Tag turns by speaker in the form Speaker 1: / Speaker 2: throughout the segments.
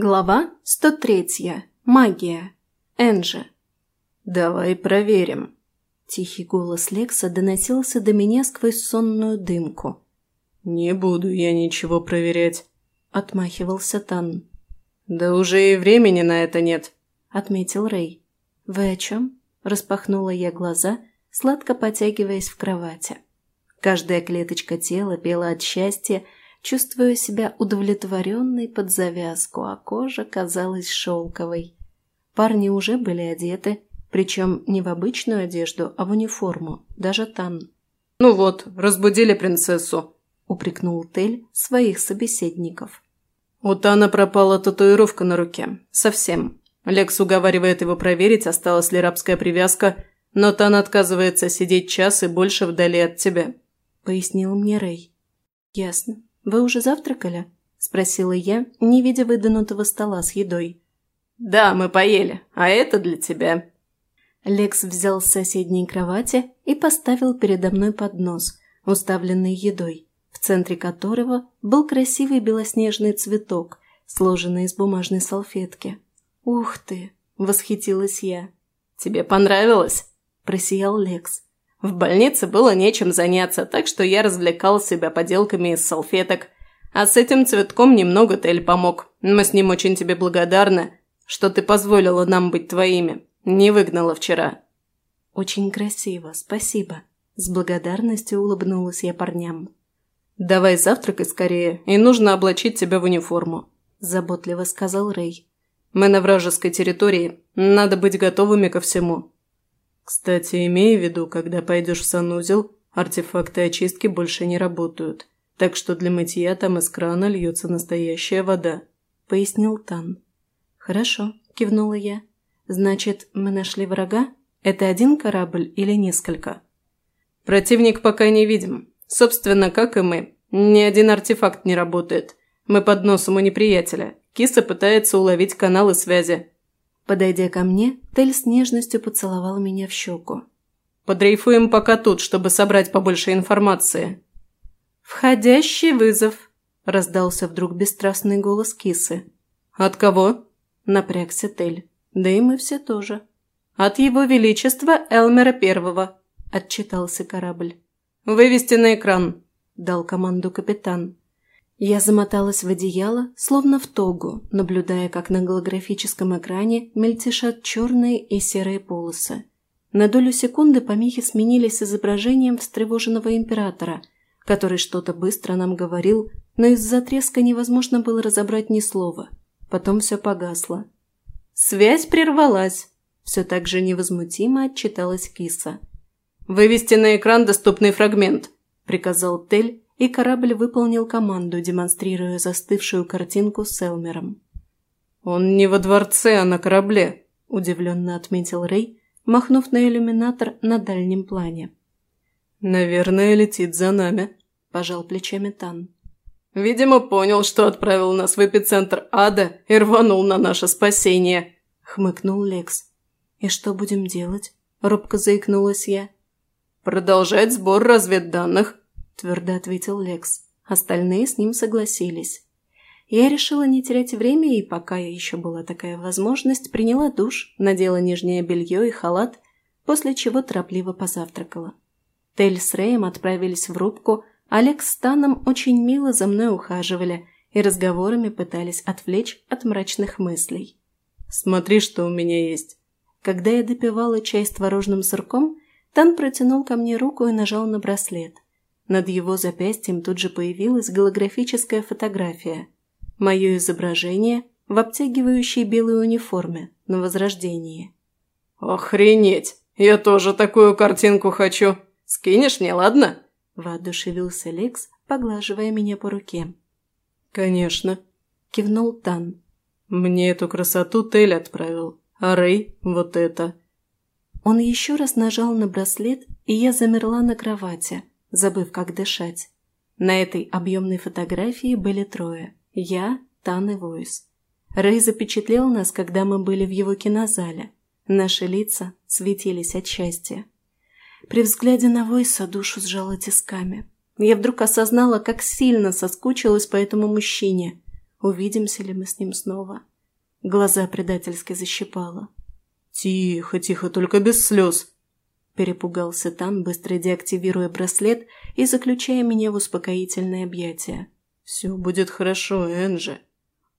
Speaker 1: Глава 103. Магия. Энджи.
Speaker 2: «Давай проверим».
Speaker 1: Тихий голос Лекса доносился до меня сквозь сонную дымку.
Speaker 2: «Не буду я ничего проверять», – отмахивался Тан. «Да уже и времени на это нет», – отметил Рэй.
Speaker 1: «Вы о чем?» – распахнула я глаза, сладко потягиваясь в кровати. Каждая клеточка тела пела от счастья, чувствуя себя удовлетворенной под завязку, а кожа казалась шелковой. Парни уже были одеты, причем не в обычную одежду, а в униформу, даже Тан.
Speaker 2: «Ну вот, разбудили принцессу», – упрекнул Тель своих собеседников. У Тана пропала татуировка на руке. Совсем. Лекс уговаривает его проверить, осталась ли рабская привязка, но Тан отказывается сидеть час и больше вдали от тебя», – пояснил мне Рэй.
Speaker 1: «Ясно. Вы уже завтракали?» – спросила я, не видя выданутого стола с едой.
Speaker 2: «Да, мы поели, а это для тебя».
Speaker 1: Лекс взял с соседней кровати и поставил передо мной поднос, уставленный едой, в центре которого был красивый белоснежный цветок, сложенный из бумажной салфетки. «Ух ты!» – восхитилась я.
Speaker 2: «Тебе понравилось?» – просиял Лекс. В больнице было нечем заняться, так что я развлекал себя поделками из салфеток. А с этим цветком немного Тель помог. Мы с ним очень тебе благодарны, что ты позволила нам быть твоими. Не выгнала вчера».
Speaker 1: «Очень красиво, спасибо». С благодарностью улыбнулась я парням.
Speaker 2: «Давай завтракай скорее, и нужно облачить тебя в униформу», – заботливо сказал Рэй. «Мы на вражеской территории, надо быть готовыми ко всему». Кстати, имей в виду, когда пойдешь в санузел, артефакты очистки больше не работают. Так что для мытья там из крана льется настоящая вода», – пояснил Тан.
Speaker 1: «Хорошо», – кивнула я. «Значит, мы нашли врага? Это один корабль или несколько?»
Speaker 2: «Противник пока не видим. Собственно, как и мы. Ни один артефакт не работает. Мы под носом у неприятеля. Киса пытается уловить каналы связи.
Speaker 1: Подойдя ко мне, Тель с нежностью поцеловал меня в щеку.
Speaker 2: «Подрейфуем пока тут, чтобы собрать побольше информации».
Speaker 1: «Входящий вызов», – раздался вдруг бесстрастный голос кисы.
Speaker 2: «От кого?»
Speaker 1: – напрягся Тель. «Да и мы все тоже».
Speaker 2: «От его величества Элмера Первого», – отчитался корабль. «Вывести на экран», – дал команду капитан.
Speaker 1: Я замоталась в одеяло, словно в тогу, наблюдая, как на голографическом экране мельтешат черные и серые полосы. На долю секунды помехи сменились изображением встревоженного императора, который что-то быстро нам говорил, но из-за треска невозможно было разобрать ни слова. Потом все погасло.
Speaker 2: «Связь прервалась!» Все так же невозмутимо отчиталась киса. «Вывести на экран доступный фрагмент», – приказал Тель, и корабль выполнил команду, демонстрируя застывшую картинку с Элмером. «Он не во дворце, а на корабле», – удивленно отметил Рэй, махнув на иллюминатор на дальнем плане. «Наверное, летит за нами», – пожал плечами Тан. «Видимо, понял, что отправил нас в эпицентр ада и рванул на наше спасение», – хмыкнул Лекс.
Speaker 1: «И что будем делать?» – робко заикнулась я.
Speaker 2: «Продолжать сбор разведданных твердо ответил Лекс. Остальные с ним согласились.
Speaker 1: Я решила не терять время и, пока еще была такая возможность, приняла душ, надела нижнее белье и халат, после чего торопливо позавтракала. Тель с Рэем отправились в рубку, а Лекс с Таном очень мило за мной ухаживали и разговорами пытались отвлечь от мрачных мыслей.
Speaker 2: «Смотри, что у меня есть».
Speaker 1: Когда я допивала чай с творожным сырком, Тан протянул ко мне руку и нажал на браслет – над его запястьем тут же появилась голографическая фотография. Мое изображение в обтягивающей белой униформе на Возрождении.
Speaker 2: «Охренеть! Я тоже такую картинку хочу! Скинешь мне, ладно?»
Speaker 1: – воодушевился Лекс, поглаживая меня по руке.
Speaker 2: «Конечно», – кивнул Тан.
Speaker 1: «Мне эту красоту Тель отправил, а Рэй – вот это». Он еще раз нажал на браслет, и я замерла на кровати – забыв, как дышать. На этой объемной фотографии были трое – я, Тан и Войс. Рэй запечатлел нас, когда мы были в его кинозале. Наши лица светились от счастья. При взгляде на Войса душу сжала тисками. Я вдруг осознала, как сильно соскучилась по этому мужчине. увидимся ли мы с ним снова. Глаза предательски защипало.
Speaker 2: «Тихо, тихо, только без слез!»
Speaker 1: Перепугался Тан, быстро деактивируя браслет и заключая меня в успокоительное объятие.
Speaker 2: «Все будет хорошо, Энджи!»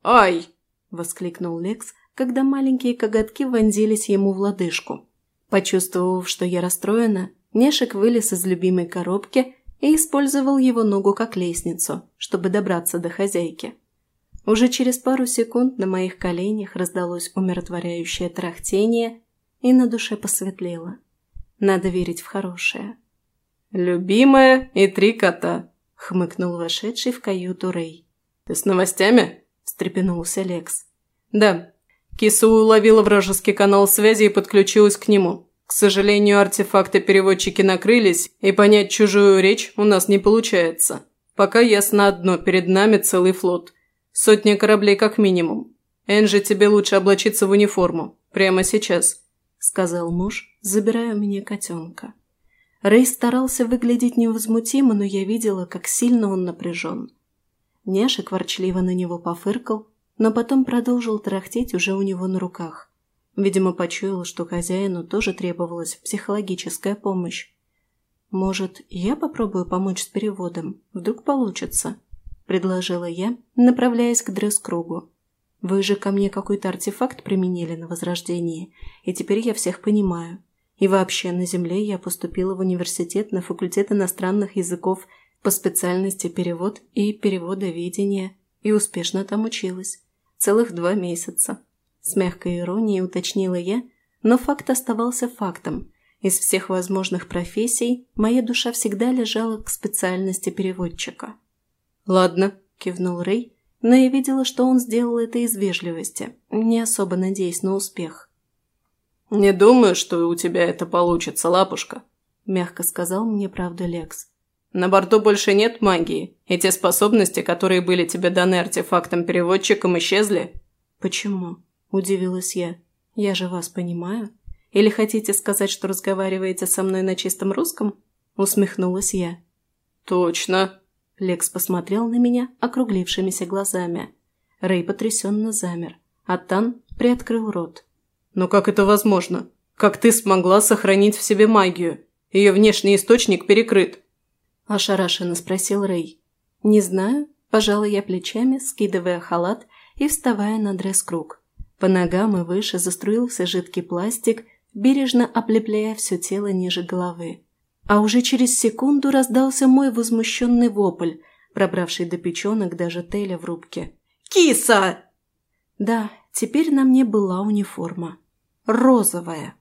Speaker 2: «Ай!» – воскликнул Лекс, когда маленькие коготки вонзились ему в лодыжку.
Speaker 1: Почувствовав, что я расстроена, Нешек вылез из любимой коробки и использовал его ногу как лестницу, чтобы добраться до хозяйки. Уже через пару секунд на моих коленях раздалось умиротворяющее трахтение, и на душе посветлело. Надо верить в хорошее.
Speaker 2: «Любимая и три кота», —
Speaker 1: хмыкнул вошедший в каюту Рэй.
Speaker 2: «Ты с новостями?» – встрепенулся Лекс. «Да, Киса уловила вражеский канал связи и подключилась к нему. К сожалению, артефакты-переводчики накрылись, и понять чужую речь у нас не получается. Пока ясно одно, перед нами целый флот. Сотня кораблей как минимум. Энджи, тебе лучше облачиться в униформу. Прямо сейчас», – сказал муж, забирая у меня котенка.
Speaker 1: Рэй старался выглядеть невозмутимо, но я видела, как сильно он напряжен. Няшек ворчливо на него пофыркал, но потом продолжил тарахтеть уже у него на руках. Видимо, почуял, что хозяину тоже требовалась психологическая помощь. «Может, я попробую помочь с переводом? Вдруг получится?» – предложила я, направляясь к дресс-кругу. «Вы же ко мне какой-то артефакт применили на Возрождении, и теперь я всех понимаю. И вообще, на Земле я поступила в университет на факультет иностранных языков по специальности перевод и переводоведение, и успешно там училась. Целых два месяца. С мягкой иронией уточнила я, но факт оставался фактом. Из всех возможных профессий моя душа всегда лежала к специальности переводчика.
Speaker 2: «Ладно», – кивнул Рэй, но я видела, что он сделал это из вежливости, не особо надеясь на успех. «Не думаю, что у тебя это получится, лапушка», – мягко сказал мне правда Лекс. На борту больше нет магии, и те способности, которые были тебе даны артефактом-переводчиком, исчезли».
Speaker 1: «Почему?» – удивилась я. «Я же вас понимаю. Или хотите сказать, что разговариваете со мной на чистом русском?» – усмехнулась я.
Speaker 2: «Точно!»
Speaker 1: – Лекс посмотрел на меня округлившимися глазами. Рэй потрясенно замер, а Тан приоткрыл рот.
Speaker 2: «Но как это возможно? Как ты смогла сохранить в себе магию? Ее внешний источник перекрыт».
Speaker 1: – ошарашенно спросил Рэй. «Не знаю», – пожала я плечами, скидывая халат и вставая на дресс-круг. По ногам и выше заструился жидкий пластик, бережно облепляя все тело ниже головы. А уже через секунду раздался мой возмущенный вопль, пробравший до печенок даже Теля в рубке.
Speaker 2: «Киса!»
Speaker 1: Да, теперь на мне была униформа. Розовая.